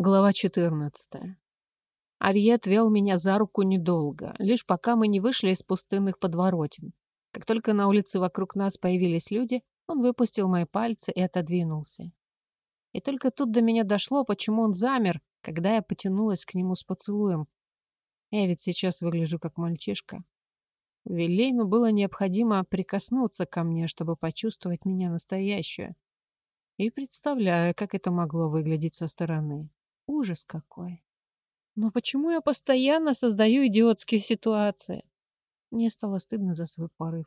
Глава 14. Ариет вел меня за руку недолго, лишь пока мы не вышли из пустынных подворотен. Как только на улице вокруг нас появились люди, он выпустил мои пальцы и отодвинулся. И только тут до меня дошло, почему он замер, когда я потянулась к нему с поцелуем. Я ведь сейчас выгляжу как мальчишка. Вилейну было необходимо прикоснуться ко мне, чтобы почувствовать меня настоящую. И представляю, как это могло выглядеть со стороны. Ужас какой. Но почему я постоянно создаю идиотские ситуации? Мне стало стыдно за свой порыв.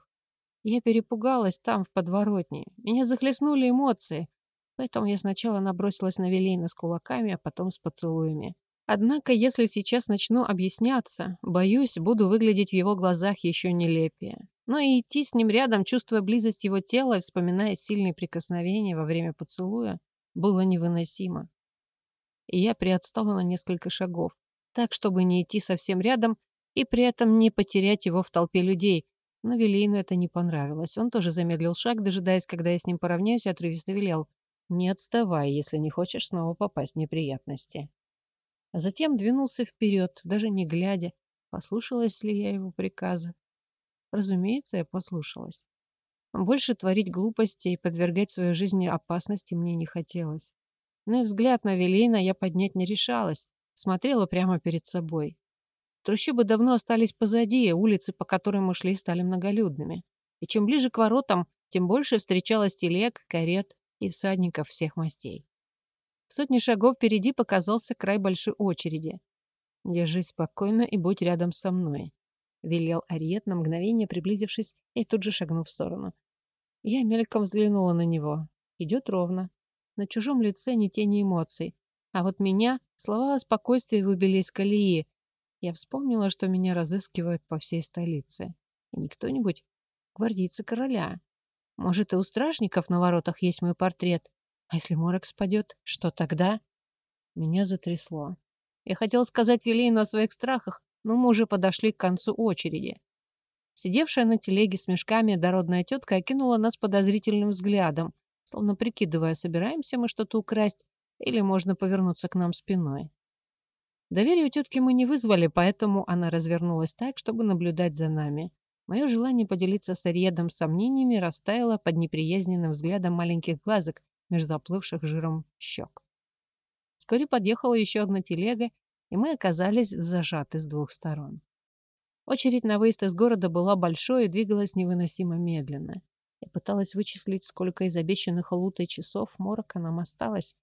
Я перепугалась там, в подворотне. Меня захлестнули эмоции. Поэтому я сначала набросилась на Велейна с кулаками, а потом с поцелуями. Однако, если сейчас начну объясняться, боюсь, буду выглядеть в его глазах еще нелепее. Но и идти с ним рядом, чувствуя близость его тела и вспоминая сильные прикосновения во время поцелуя, было невыносимо и я приотстала на несколько шагов, так, чтобы не идти совсем рядом и при этом не потерять его в толпе людей. Но Велейну это не понравилось. Он тоже замедлил шаг, дожидаясь, когда я с ним поравняюсь, и отрывисто велел. «Не отставай, если не хочешь снова попасть в неприятности». А затем двинулся вперед, даже не глядя, послушалась ли я его приказа. Разумеется, я послушалась. Больше творить глупости и подвергать свою жизнь опасности мне не хотелось. Но и взгляд на Велейна я поднять не решалась, смотрела прямо перед собой. Трущобы давно остались позади, улицы, по которым мы шли, стали многолюдными. И чем ближе к воротам, тем больше встречалось телег, карет и всадников всех мастей. В сотни шагов впереди показался край большой очереди. «Держись спокойно и будь рядом со мной», — велел Ариет на мгновение, приблизившись и тут же шагнув в сторону. Я мельком взглянула на него. Идет ровно, на чужом лице ни тени эмоций. А вот меня слова о спокойствии выбили из колеи. Я вспомнила, что меня разыскивают по всей столице. И не кто-нибудь, гвардейцы короля. Может, и у стражников на воротах есть мой портрет. А если морок спадет, что тогда? Меня затрясло. Я хотела сказать Вилейну о своих страхах, но мы уже подошли к концу очереди. Сидевшая на телеге с мешками дородная тетка окинула нас подозрительным взглядом, словно прикидывая, собираемся мы что-то украсть или можно повернуться к нам спиной. Доверие у тетки мы не вызвали, поэтому она развернулась так, чтобы наблюдать за нами. Мое желание поделиться с Ариедом сомнениями растаяло под неприязненным взглядом маленьких глазок между заплывших жиром щек. Вскоре подъехала еще одна телега, и мы оказались зажаты с двух сторон. Очередь на выезд из города была большой и двигалась невыносимо медленно. Я пыталась вычислить, сколько из обещанных Лутой часов морока нам осталось,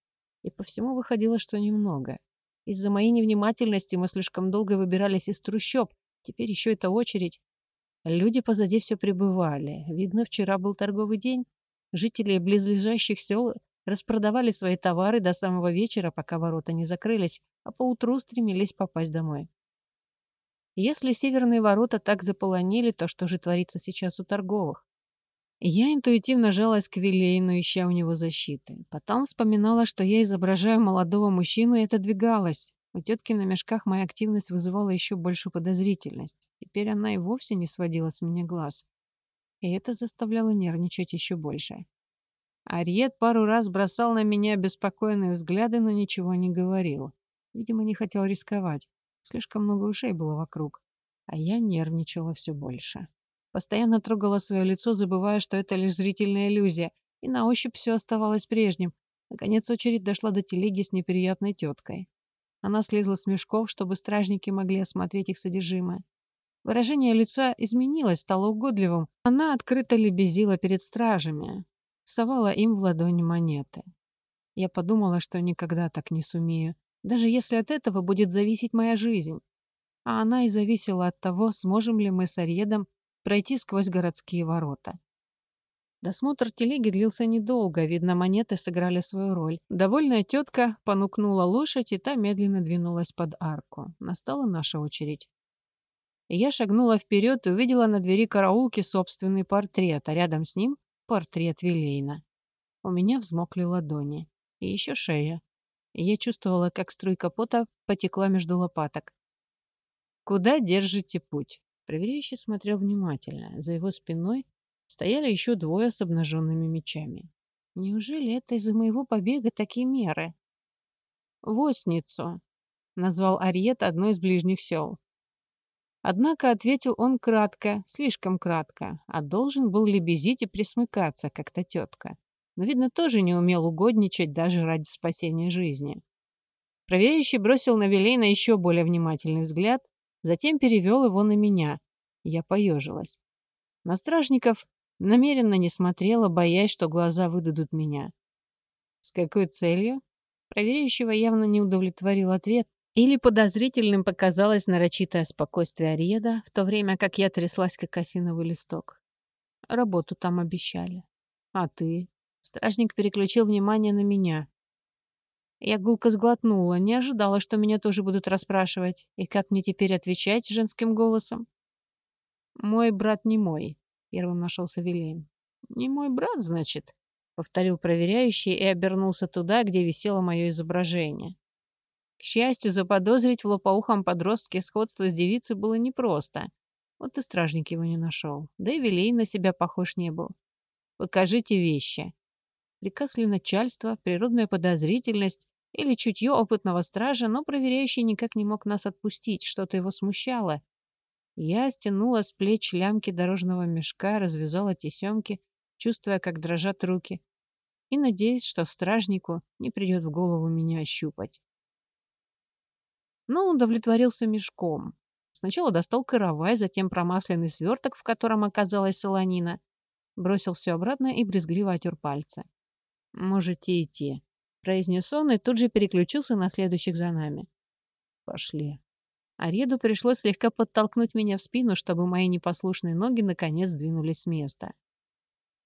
и по всему выходило, что немного. Из-за моей невнимательности мы слишком долго выбирались из трущоб, теперь еще эта очередь. Люди позади все пребывали. Видно, вчера был торговый день. Жители близлежащих сел распродавали свои товары до самого вечера, пока ворота не закрылись, а поутру стремились попасть домой. Если северные ворота так заполонили, то что же творится сейчас у торговых? Я интуитивно жалась к Вилейну, ища у него защиты. Потом вспоминала, что я изображаю молодого мужчину и отодвигалась. У тетки на мешках моя активность вызывала еще большую подозрительность. Теперь она и вовсе не сводила с меня глаз. И это заставляло нервничать еще больше. Ариет пару раз бросал на меня беспокойные взгляды, но ничего не говорил. Видимо, не хотел рисковать. Слишком много ушей было вокруг. А я нервничала все больше. Постоянно трогала свое лицо, забывая, что это лишь зрительная иллюзия, и на ощупь все оставалось прежним. Наконец очередь дошла до телеги с неприятной теткой. Она слезла с мешков, чтобы стражники могли осмотреть их содержимое. Выражение лица изменилось, стало угодливым. Она открыто лебезила перед стражами, совала им в ладони монеты. Я подумала, что никогда так не сумею, даже если от этого будет зависеть моя жизнь. А она и зависела от того, сможем ли мы с Арьедом пройти сквозь городские ворота. Досмотр телеги длился недолго, видно, монеты сыграли свою роль. Довольная тетка понукнула лошадь, и та медленно двинулась под арку. Настала наша очередь. я шагнула вперед и увидела на двери караулки собственный портрет, а рядом с ним портрет Вилейна. У меня взмокли ладони. И еще шея. Я чувствовала, как струйка пота потекла между лопаток. «Куда держите путь?» Проверяющий смотрел внимательно. За его спиной стояли еще двое с обнаженными мечами. Неужели это из-за моего побега такие меры? Восницу, назвал Ариет одно из ближних сел. Однако ответил он кратко, слишком кратко, а должен был лебезить и присмыкаться, как-то тетка. Но, видно, тоже не умел угодничать даже ради спасения жизни. Проверяющий бросил на Вилейна еще более внимательный взгляд, затем перевел его на меня. Я поежилась. На стражников намеренно не смотрела, боясь, что глаза выдадут меня. С какой целью? Проверяющего явно не удовлетворил ответ, или подозрительным показалось нарочитое спокойствие Ариеда, в то время как я тряслась, как осиновый листок. Работу там обещали. А ты? Стражник переключил внимание на меня. Я гулко сглотнула, не ожидала, что меня тоже будут расспрашивать. И как мне теперь отвечать женским голосом? «Мой брат не мой», — первым нашелся Вилейн. «Не мой брат, значит?» — повторил проверяющий и обернулся туда, где висело мое изображение. К счастью, заподозрить в лопоухом подростке сходство с девицей было непросто. Вот и стражник его не нашел. Да и Вилей на себя похож не был. «Покажите вещи». Приказ ли начальства, природная подозрительность или чутье опытного стража, но проверяющий никак не мог нас отпустить, что-то его смущало. Я стянула с плеч лямки дорожного мешка, развязала тесемки, чувствуя, как дрожат руки, и надеясь, что стражнику не придет в голову меня ощупать но он удовлетворился мешком. Сначала достал каравай, затем промасленный сверток, в котором оказалась солонина. Бросил все обратно и брезгливо отер пальцы. «Можете идти», — произнес он и тут же переключился на следующих за нами. «Пошли». Ареду пришлось слегка подтолкнуть меня в спину, чтобы мои непослушные ноги наконец сдвинулись с места.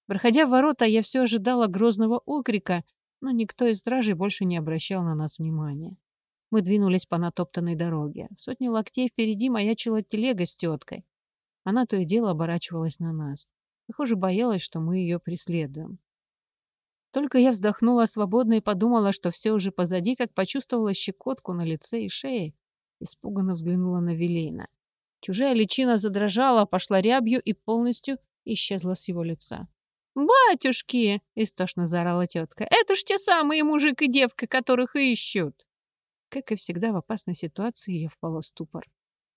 Проходя ворота, я все ожидала грозного окрика, но никто из стражей больше не обращал на нас внимания. Мы двинулись по натоптанной дороге. Сотни локтей впереди маячила телега с теткой. Она то и дело оборачивалась на нас. Похоже, боялась, что мы ее преследуем. Только я вздохнула свободно и подумала, что все уже позади, как почувствовала щекотку на лице и шее. Испуганно взглянула на Вилейна. Чужая личина задрожала, пошла рябью и полностью исчезла с его лица. «Батюшки!» — истошно заорала тетка. «Это ж те самые мужик и девка, которых ищут!» Как и всегда в опасной ситуации я впала в ступор.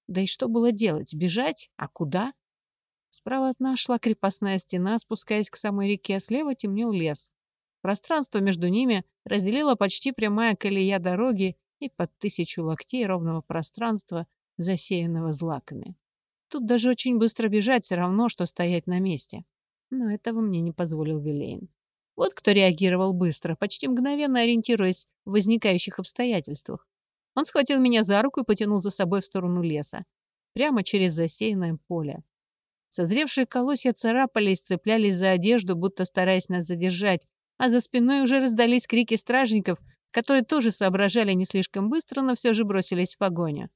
Да и что было делать? Бежать? А куда? Справа от нас шла крепостная стена, спускаясь к самой реке, а слева темнел лес. Пространство между ними разделило почти прямая колея дороги и под тысячу локтей ровного пространства, засеянного злаками. Тут даже очень быстро бежать все равно, что стоять на месте. Но этого мне не позволил Вилейн. Вот кто реагировал быстро, почти мгновенно ориентируясь в возникающих обстоятельствах. Он схватил меня за руку и потянул за собой в сторону леса, прямо через засеянное поле. Созревшие колосья царапались, цеплялись за одежду, будто стараясь нас задержать, а за спиной уже раздались крики стражников, которые тоже соображали не слишком быстро, но все же бросились в погоню.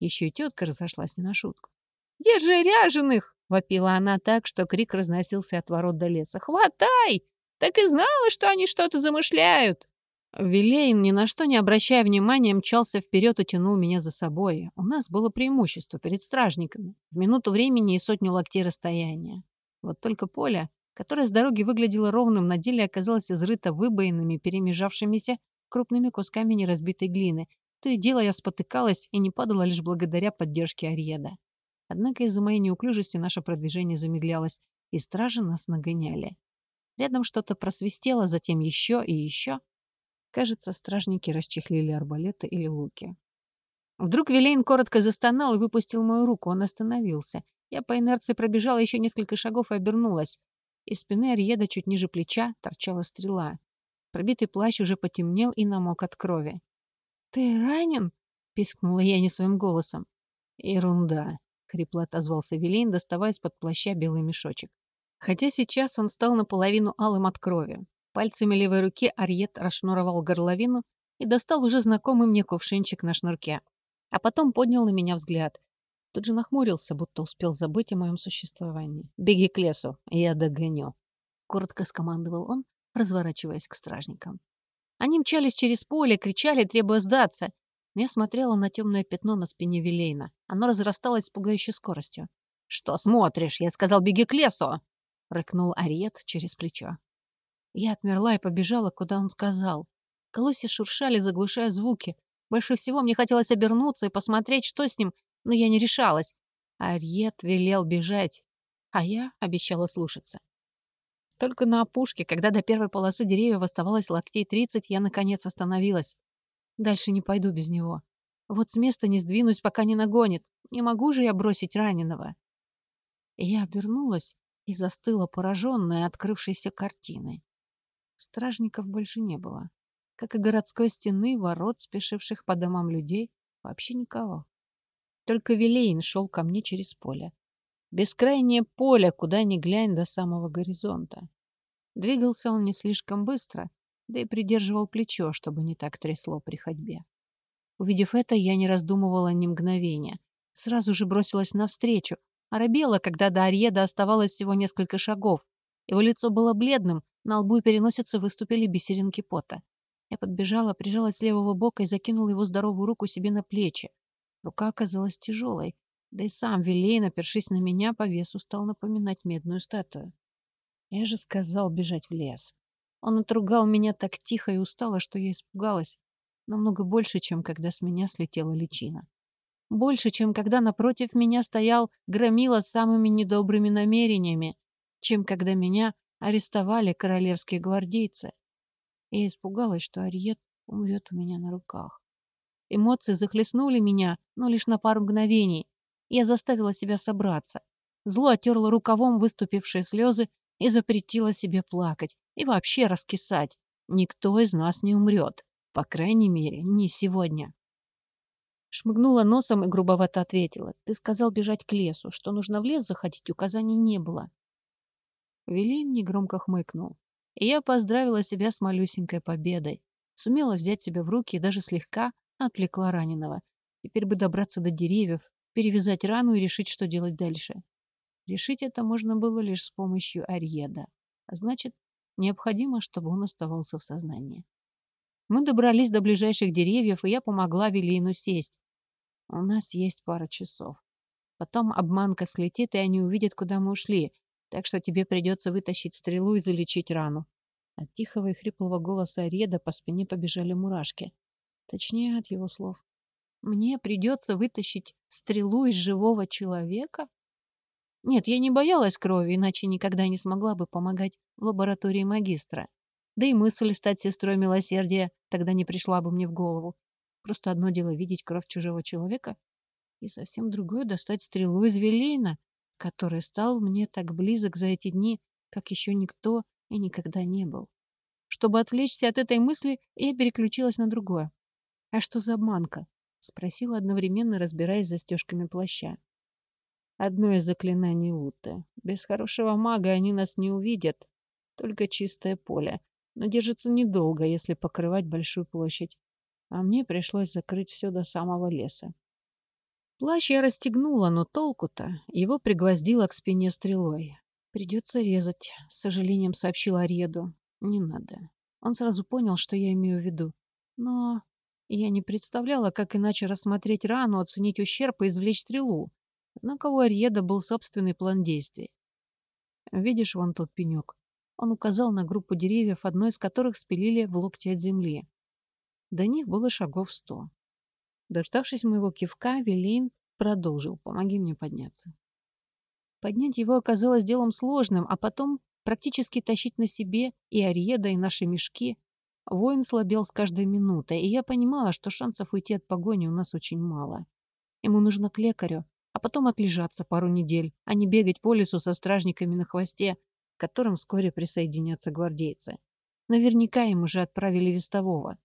Еще и тетка разошлась не на шутку. «Держи ряженых!» — вопила она так, что крик разносился от ворот до леса. «Хватай! Так и знала, что они что-то замышляют. Вилейн, ни на что не обращая внимания, мчался вперед и тянул меня за собой. У нас было преимущество перед стражниками. В минуту времени и сотню локтей расстояния. Вот только поле, которое с дороги выглядело ровным, на деле оказалось изрыто выбоинами, перемежавшимися крупными кусками неразбитой глины. То и дело я спотыкалась и не падала лишь благодаря поддержке Ариеда. Однако из-за моей неуклюжести наше продвижение замедлялось, и стражи нас нагоняли. Рядом что-то просвистело, затем еще и еще. Кажется, стражники расчехлили арбалеты или луки. Вдруг Вилейн коротко застонал и выпустил мою руку. Он остановился. Я по инерции пробежала еще несколько шагов и обернулась. Из спины Арьеда чуть ниже плеча торчала стрела. Пробитый плащ уже потемнел и намок от крови. «Ты ранен?» — пискнула я не своим голосом. «Ерунда», — хрипло отозвался Вилейн, доставая из-под плаща белый мешочек. Хотя сейчас он стал наполовину алым от крови. Пальцами левой руки Арьет расшнуровал горловину и достал уже знакомый мне кувшинчик на шнурке. А потом поднял на меня взгляд. Тут же нахмурился, будто успел забыть о моем существовании. «Беги к лесу, я догоню», — коротко скомандовал он, разворачиваясь к стражникам. Они мчались через поле, кричали, требуя сдаться. Но я смотрела на темное пятно на спине Вилейна. Оно разрасталось с пугающей скоростью. «Что смотришь? Я сказал, беги к лесу!» — рыкнул Ариет через плечо. Я отмерла и побежала, куда он сказал. Колосья шуршали, заглушая звуки. Больше всего мне хотелось обернуться и посмотреть, что с ним, но я не решалась. Арьет велел бежать, а я обещала слушаться. Только на опушке, когда до первой полосы деревьев оставалось локтей тридцать, я, наконец, остановилась. Дальше не пойду без него. Вот с места не сдвинусь, пока не нагонит. Не могу же я бросить раненого. Я обернулась и застыла, пораженная открывшейся картиной. Стражников больше не было. Как и городской стены, ворот, спешивших по домам людей, вообще никого. Только Вилейн шел ко мне через поле. Бескрайнее поле, куда ни глянь до самого горизонта. Двигался он не слишком быстро, да и придерживал плечо, чтобы не так трясло при ходьбе. Увидев это, я не раздумывала ни мгновения. Сразу же бросилась навстречу. Оробела, когда до Арьеда оставалось всего несколько шагов. Его лицо было бледным, на лбу и переносице выступили бисеринки пота. Я подбежала, прижалась с левого бока и закинула его здоровую руку себе на плечи. Рука оказалась тяжелой, да и сам Вилейн, опершись на меня, по весу стал напоминать медную статую. Я же сказал бежать в лес. Он отругал меня так тихо и устало, что я испугалась. Намного больше, чем когда с меня слетела личина. Больше, чем когда напротив меня стоял громила с самыми недобрыми намерениями, чем когда меня арестовали королевские гвардейцы. Я испугалась, что Ариет умрет у меня на руках. Эмоции захлестнули меня, но лишь на пару мгновений. Я заставила себя собраться. Зло оттерла рукавом выступившие слезы и запретила себе плакать и вообще раскисать. Никто из нас не умрет. По крайней мере, не сегодня. Шмыгнула носом и грубовато ответила. Ты сказал бежать к лесу. Что нужно в лес заходить, указаний не было. Велин негромко хмыкнул. И я поздравила себя с малюсенькой победой. Сумела взять себя в руки и даже слегка отвлекла раненого. Теперь бы добраться до деревьев, перевязать рану и решить, что делать дальше. Решить это можно было лишь с помощью Ариеда. А значит, необходимо, чтобы он оставался в сознании. Мы добрались до ближайших деревьев, и я помогла Велину сесть. У нас есть пара часов. Потом обманка слетит, и они увидят, куда мы ушли. Так что тебе придется вытащить стрелу и залечить рану. От тихого и хриплого голоса Ареда по спине побежали мурашки. Точнее, от его слов. Мне придется вытащить стрелу из живого человека? Нет, я не боялась крови, иначе никогда не смогла бы помогать в лаборатории магистра. Да и мысль стать сестрой милосердия тогда не пришла бы мне в голову. Просто одно дело видеть кровь чужого человека, и совсем другое — достать стрелу из Велейна, который стал мне так близок за эти дни, как еще никто и никогда не был. Чтобы отвлечься от этой мысли, я переключилась на другое. А что за обманка? — спросила одновременно, разбираясь застежками плаща. «Одно из заклинаний Уты. Без хорошего мага они нас не увидят. Только чистое поле. Но держится недолго, если покрывать большую площадь. А мне пришлось закрыть все до самого леса. Плащ я расстегнула, но толку-то. Его пригвоздила к спине стрелой. «Придется резать», — с сожалением сообщила Ареду. «Не надо». Он сразу понял, что я имею в виду. Но я не представляла, как иначе рассмотреть рану, оценить ущерб и извлечь стрелу. Однако у Арьеда был собственный план действий. Видишь вон тот пенек? Он указал на группу деревьев, одной из которых спилили в локте от земли. До них было шагов сто. Дождавшись моего кивка, Велин продолжил. «Помоги мне подняться». Поднять его оказалось делом сложным, а потом практически тащить на себе и Ариеда, и наши мешки. Воин слабел с каждой минутой, и я понимала, что шансов уйти от погони у нас очень мало. Ему нужно к лекарю, а потом отлежаться пару недель, а не бегать по лесу со стражниками на хвосте, к которым вскоре присоединятся гвардейцы. Наверняка им уже отправили вестового.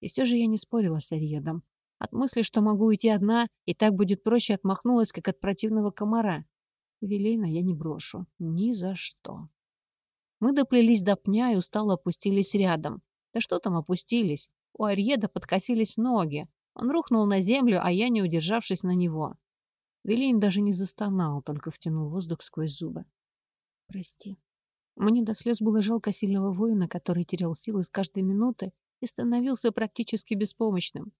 И все же я не спорила с Ариедом. От мысли, что могу уйти одна, и так будет проще, отмахнулась, как от противного комара. Велейна я не брошу. Ни за что. Мы доплелись до пня и устало опустились рядом. Да что там опустились? У Арьеда подкосились ноги. Он рухнул на землю, а я, не удержавшись на него. Велин даже не застонал, только втянул воздух сквозь зубы. «Прости». Мне до слез было жалко сильного воина, который терял силы с каждой минуты и становился практически беспомощным.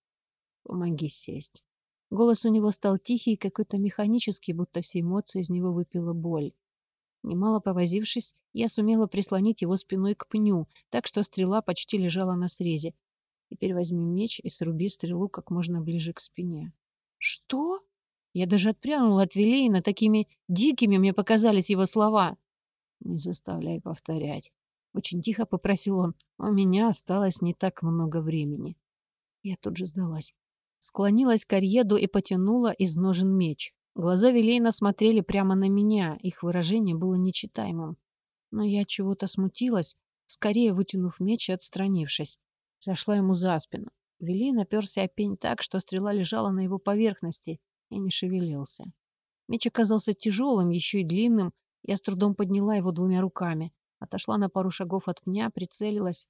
«Помоги сесть». Голос у него стал тихий какой-то механический, будто все эмоции из него выпила боль. Немало повозившись, я сумела прислонить его спиной к пню, так что стрела почти лежала на срезе. Теперь возьми меч и сруби стрелу как можно ближе к спине. Что? Я даже отпрянула от Вилейна, такими дикими мне показались его слова. Не заставляй повторять. Очень тихо попросил он. У меня осталось не так много времени. Я тут же сдалась. Склонилась к Арьеду и потянула из ножен меч. Глаза Вилейна смотрели прямо на меня, их выражение было нечитаемым. Но я чего-то смутилась, скорее вытянув меч и отстранившись. Зашла ему за спину. Вилейн наперся о пень так, что стрела лежала на его поверхности и не шевелился. Меч оказался тяжелым, еще и длинным. Я с трудом подняла его двумя руками. Отошла на пару шагов от пня, прицелилась.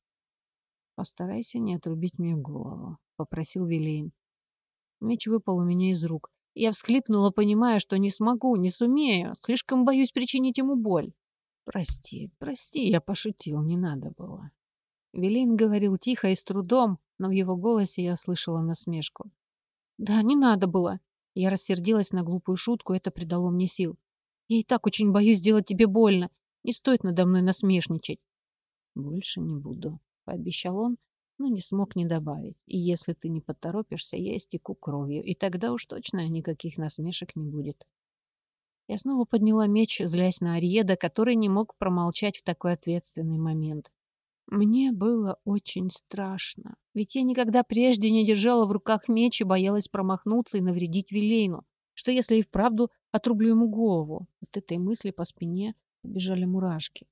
«Постарайся не отрубить мне голову», — попросил Вилейн. Меч выпал у меня из рук. Я всхлипнула, понимая, что не смогу, не сумею. Слишком боюсь причинить ему боль. «Прости, прости, я пошутил, не надо было». Велин говорил тихо и с трудом, но в его голосе я слышала насмешку. «Да, не надо было». Я рассердилась на глупую шутку, это придало мне сил. «Я и так очень боюсь сделать тебе больно. Не стоит надо мной насмешничать». «Больше не буду», — пообещал он, но не смог не добавить. И если ты не поторопишься, я истеку кровью, и тогда уж точно никаких насмешек не будет. Я снова подняла меч, злясь на Ариеда, который не мог промолчать в такой ответственный момент. Мне было очень страшно, ведь я никогда прежде не держала в руках меч и боялась промахнуться и навредить Вилейну. Что если и вправду отрублю ему голову? От этой мысли по спине побежали мурашки.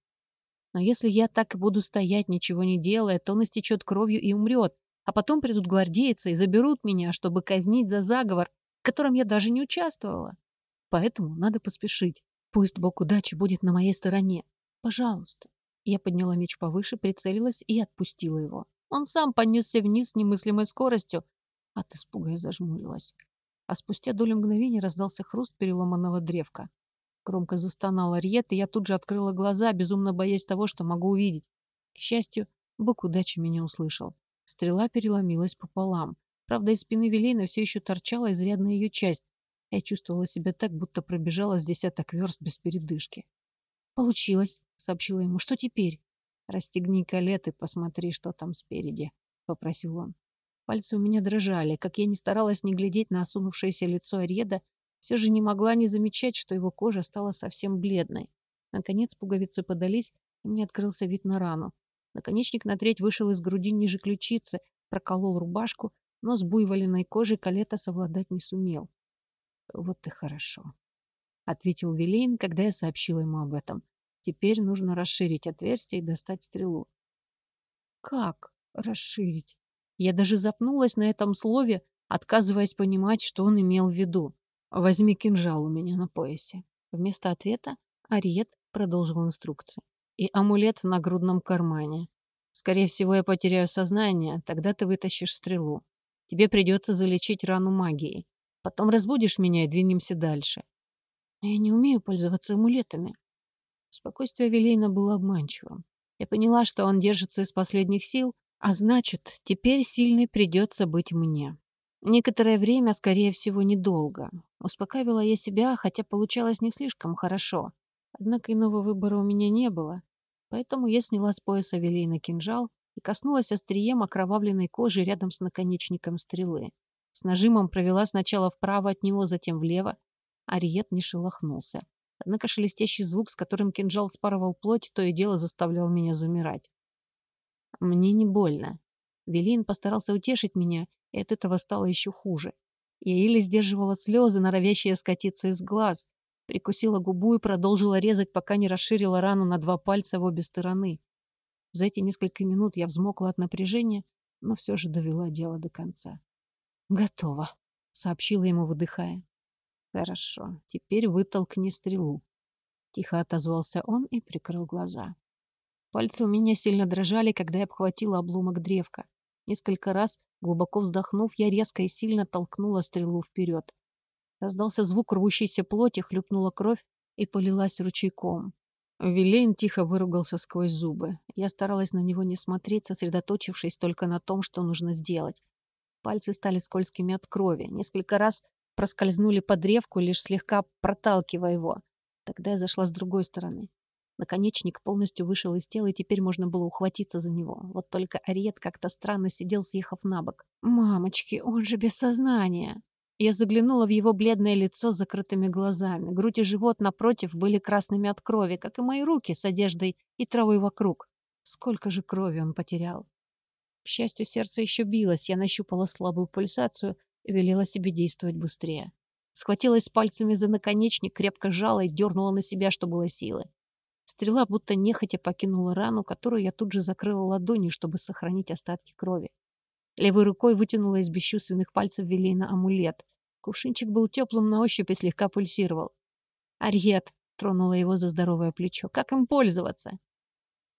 Но если я так и буду стоять, ничего не делая, то он истечет кровью и умрет. А потом придут гвардейцы и заберут меня, чтобы казнить за заговор, в котором я даже не участвовала. Поэтому надо поспешить. Пусть бог удачи будет на моей стороне. Пожалуйста. Я подняла меч повыше, прицелилась и отпустила его. Он сам понесся вниз с немыслимой скоростью. От испуга я зажмурилась. А спустя долю мгновения раздался хруст переломанного древка. Громко застонала Риет, и я тут же открыла глаза, безумно боясь того, что могу увидеть. К счастью, бог удачи меня услышал. Стрела переломилась пополам. Правда, из спины Вилейна все еще торчала изрядная ее часть. Я чувствовала себя так, будто пробежала с десяток верст без передышки. «Получилось», — сообщила ему. «Что теперь?» «Расстегни колет и посмотри, что там спереди», — попросил он. Пальцы у меня дрожали. Как я не старалась не глядеть на осунувшееся лицо Ареда, все же не могла не замечать, что его кожа стала совсем бледной. Наконец пуговицы подались, и мне открылся вид на рану. Наконечник на треть вышел из груди ниже ключицы, проколол рубашку, но с буйволиной кожей Калета совладать не сумел. «Вот и хорошо», — ответил Вилейн, когда я сообщила ему об этом. «Теперь нужно расширить отверстие и достать стрелу». «Как расширить?» Я даже запнулась на этом слове, отказываясь понимать, что он имел в виду. «Возьми кинжал у меня на поясе». Вместо ответа Ариет продолжил инструкцию. «И амулет в нагрудном кармане. Скорее всего, я потеряю сознание, тогда ты вытащишь стрелу. Тебе придется залечить рану магией. Потом разбудишь меня и двинемся дальше». «Я не умею пользоваться амулетами». Спокойствие Вилейна было обманчивым. Я поняла, что он держится из последних сил, а значит, теперь сильной придется быть мне. Некоторое время, скорее всего, недолго. Успокаивала я себя, хотя получалось не слишком хорошо. Однако иного выбора у меня не было. Поэтому я сняла с пояса Велейна кинжал и коснулась острием окровавленной кожи рядом с наконечником стрелы. С нажимом провела сначала вправо от него, затем влево. Ариет не шелохнулся. Однако шелестящий звук, с которым кинжал спарывал плоть, то и дело заставлял меня замирать. Мне не больно. Велин постарался утешить меня, и от этого стало еще хуже. Я еле сдерживала слезы, норовящие скатиться из глаз. Прикусила губу и продолжила резать, пока не расширила рану на два пальца в обе стороны. За эти несколько минут я взмокла от напряжения, но все же довела дело до конца. «Готово», — сообщила ему, выдыхая. «Хорошо, теперь вытолкни стрелу». Тихо отозвался он и прикрыл глаза. Пальцы у меня сильно дрожали, когда я обхватила обломок древка. Несколько раз Глубоко вздохнув, я резко и сильно толкнула стрелу вперед. Раздался звук рвущейся плоти, хлюпнула кровь и полилась ручейком. Вилейн тихо выругался сквозь зубы. Я старалась на него не смотреть, сосредоточившись только на том, что нужно сделать. Пальцы стали скользкими от крови. Несколько раз проскользнули под древку, лишь слегка проталкивая его. Тогда я зашла с другой стороны. Наконечник полностью вышел из тела, и теперь можно было ухватиться за него. Вот только Ариет как-то странно сидел, съехав на бок. «Мамочки, он же без сознания!» Я заглянула в его бледное лицо с закрытыми глазами. Грудь и живот напротив были красными от крови, как и мои руки с одеждой и травой вокруг. Сколько же крови он потерял. К счастью, сердце еще билось. Я нащупала слабую пульсацию и велела себе действовать быстрее. Схватилась пальцами за наконечник, крепко сжала и дернула на себя, что было силы. Стрела будто нехотя покинула рану, которую я тут же закрыла ладонью, чтобы сохранить остатки крови. Левой рукой вытянула из бесчувственных пальцев Велина амулет. Кувшинчик был теплым на ощупь и слегка пульсировал. «Арьет!» — тронула его за здоровое плечо. «Как им пользоваться?»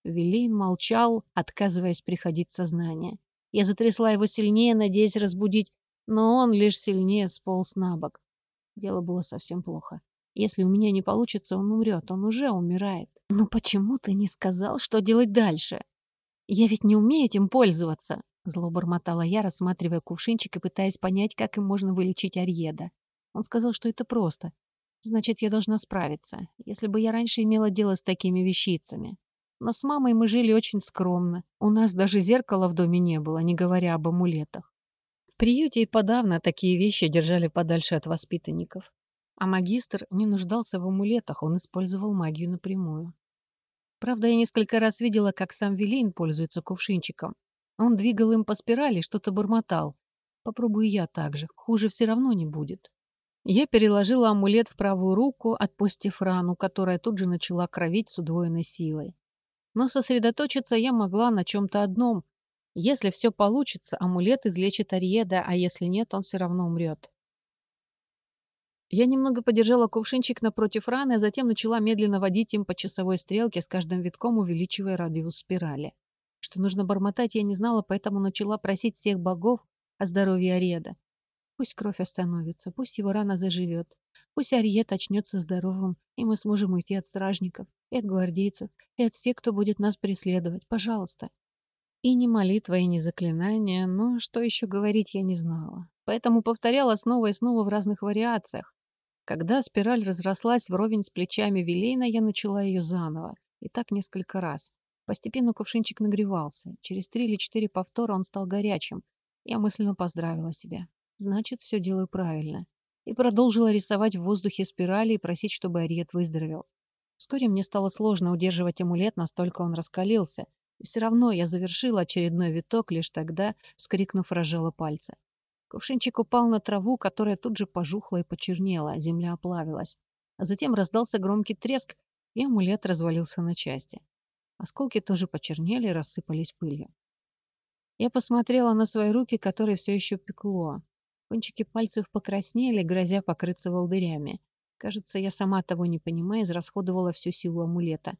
Велин молчал, отказываясь приходить в сознание. Я затрясла его сильнее, надеясь разбудить, но он лишь сильнее сполз на бок. Дело было совсем плохо. Если у меня не получится, он умрет. Он уже умирает. «Ну почему ты не сказал, что делать дальше? Я ведь не умею этим пользоваться!» Зло бормотала я, рассматривая кувшинчик и пытаясь понять, как им можно вылечить Арьеда. Он сказал, что это просто. Значит, я должна справиться, если бы я раньше имела дело с такими вещицами. Но с мамой мы жили очень скромно. У нас даже зеркала в доме не было, не говоря об амулетах. В приюте и подавно такие вещи держали подальше от воспитанников. А магистр не нуждался в амулетах, он использовал магию напрямую. Правда, я несколько раз видела, как сам Вилейн пользуется кувшинчиком, он двигал им по спирали, что-то бормотал. Попробую я так же. Хуже все равно не будет. Я переложила амулет в правую руку, отпустив рану, которая тут же начала кровить с удвоенной силой. Но сосредоточиться я могла на чем-то одном. Если все получится, амулет излечит Арьеда, а если нет, он все равно умрет. Я немного подержала кувшинчик напротив раны, а затем начала медленно водить им по часовой стрелке, с каждым витком увеличивая радиус спирали. Что нужно бормотать, я не знала, поэтому начала просить всех богов о здоровье Ареда. Пусть кровь остановится, пусть его рана заживет, пусть Ариет очнется здоровым, и мы сможем уйти от стражников, и от гвардейцев, и от всех, кто будет нас преследовать. Пожалуйста. И не молитва, и не заклинание, но что еще говорить я не знала. Поэтому повторяла снова и снова в разных вариациях. Когда спираль разрослась вровень с плечами Вилейна, я начала ее заново. И так несколько раз. Постепенно кувшинчик нагревался. Через три или четыре повтора он стал горячим. Я мысленно поздравила себя. Значит, все делаю правильно. И продолжила рисовать в воздухе спирали и просить, чтобы Ариет выздоровел. Вскоре мне стало сложно удерживать амулет, настолько он раскалился. И все равно я завершила очередной виток, лишь тогда, вскрикнув, разжала пальцы. Кувшинчик упал на траву, которая тут же пожухла и почернела, а земля оплавилась. А затем раздался громкий треск, и амулет развалился на части. Осколки тоже почернели и рассыпались пылью. Я посмотрела на свои руки, которые все еще пекло. Кончики пальцев покраснели, грозя покрыться волдырями. Кажется, я сама того не понимая, израсходовала всю силу амулета.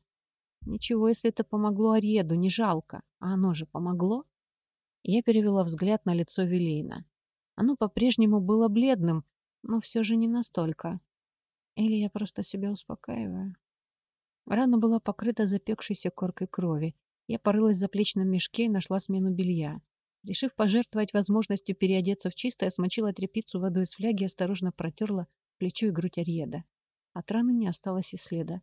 Ничего, если это помогло Арьеду, не жалко. А оно же помогло? Я перевела взгляд на лицо Вилейна. Оно по-прежнему было бледным, но все же не настолько. Или я просто себя успокаиваю? Рана была покрыта запекшейся коркой крови. Я порылась в заплечном мешке и нашла смену белья. Решив пожертвовать возможностью переодеться в чистое, смочила тряпицу водой из фляги и осторожно протерла плечо и грудь Ариеда. От раны не осталось и следа.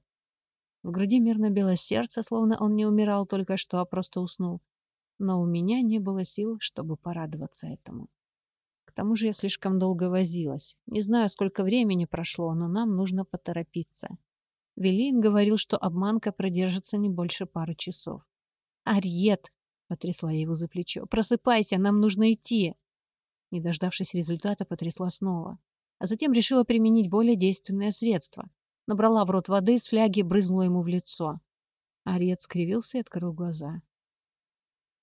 В груди мирно било сердце, словно он не умирал только что, а просто уснул. Но у меня не было сил, чтобы порадоваться этому. Тому же я слишком долго возилась. Не знаю, сколько времени прошло, но нам нужно поторопиться. Велин говорил, что обманка продержится не больше пары часов. «Арьет!» — потрясла я его за плечо. «Просыпайся, нам нужно идти!» Не дождавшись результата, потрясла снова. А затем решила применить более действенное средство. Набрала в рот воды из фляги и брызнула ему в лицо. Арьет скривился и открыл глаза.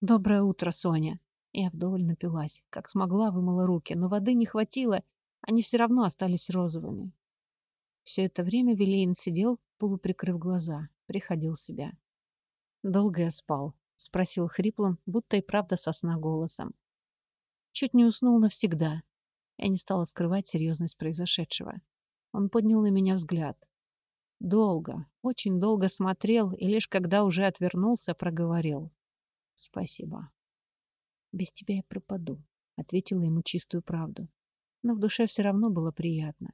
«Доброе утро, Соня!» Я вдоволь напилась. Как смогла, вымыла руки, но воды не хватило, они все равно остались розовыми. Все это время Вилейн сидел, полуприкрыв глаза, приходил в себя. «Долго я спал?» — спросил хриплым, будто и правда сосна голосом. Чуть не уснул навсегда. Я не стала скрывать серьезность произошедшего. Он поднял на меня взгляд. Долго, очень долго смотрел, и лишь когда уже отвернулся, проговорил. «Спасибо». «Без тебя я пропаду», — ответила ему чистую правду. Но в душе все равно было приятно.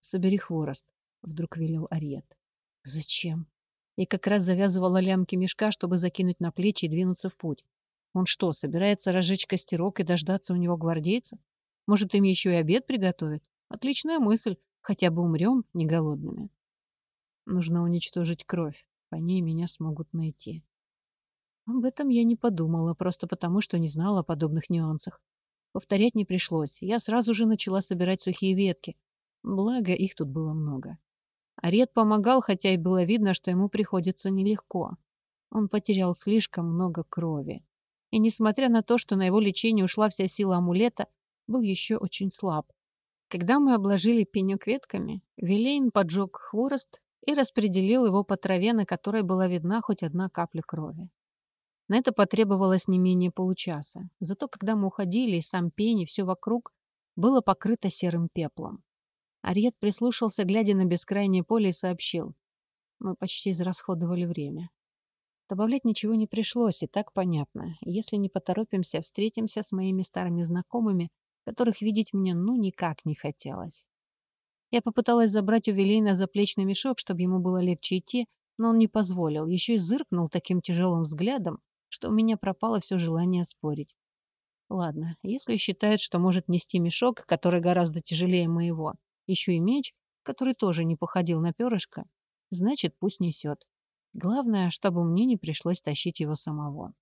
«Собери хворост», — вдруг велел Ариет. «Зачем?» и как раз завязывала лямки мешка, чтобы закинуть на плечи и двинуться в путь. Он что, собирается разжечь костерок и дождаться у него гвардейца? Может, им еще и обед приготовит? Отличная мысль. Хотя бы умрем не голодными. Нужно уничтожить кровь. По ней меня смогут найти. Об этом я не подумала, просто потому, что не знала о подобных нюансах. Повторять не пришлось. Я сразу же начала собирать сухие ветки. Благо, их тут было много. Арет помогал, хотя и было видно, что ему приходится нелегко. Он потерял слишком много крови. И несмотря на то, что на его лечение ушла вся сила амулета, был еще очень слаб. Когда мы обложили пенек ветками, Вилейн поджег хворост и распределил его по траве, на которой была видна хоть одна капля крови. На это потребовалось не менее получаса. Зато когда мы уходили, и сам пень, и все вокруг было покрыто серым пеплом. Ариет прислушался, глядя на бескрайнее поле, и сообщил. Мы почти израсходовали время. Добавлять ничего не пришлось, и так понятно. Если не поторопимся, встретимся с моими старыми знакомыми, которых видеть мне ну никак не хотелось. Я попыталась забрать у Вилейна заплечный мешок, чтобы ему было легче идти, но он не позволил, еще и зыркнул таким тяжелым взглядом, что у меня пропало все желание спорить. Ладно, если считает, что может нести мешок, который гораздо тяжелее моего, еще и меч, который тоже не походил на перышко, значит, пусть несет. Главное, чтобы мне не пришлось тащить его самого.